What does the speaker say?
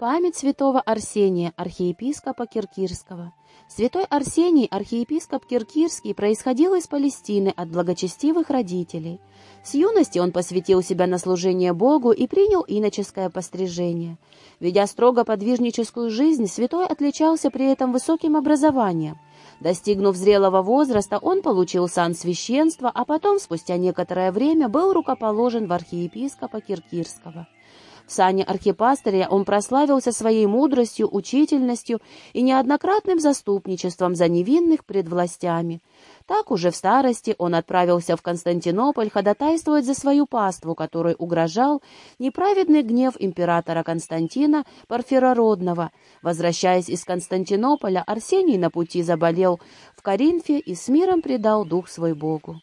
Память святого Арсения, архиепископа Киркирского. Святой Арсений, архиепископ Киркирский, происходил из Палестины от благочестивых родителей. С юности он посвятил себя на служение Богу и принял иноческое пострижение. Ведя строго подвижническую жизнь, святой отличался при этом высоким образованием. Достигнув зрелого возраста, он получил сан священства, а потом, спустя некоторое время, был рукоположен в архиепископа Киркирского. В сане архипастыря он прославился своей мудростью, учительностью и неоднократным заступничеством за невинных пред властями. Так уже в старости он отправился в Константинополь ходатайствовать за свою паству, которой угрожал неправедный гнев императора Константина Порфирородного. Возвращаясь из Константинополя, Арсений на пути заболел в Коринфе и с миром предал дух свой Богу.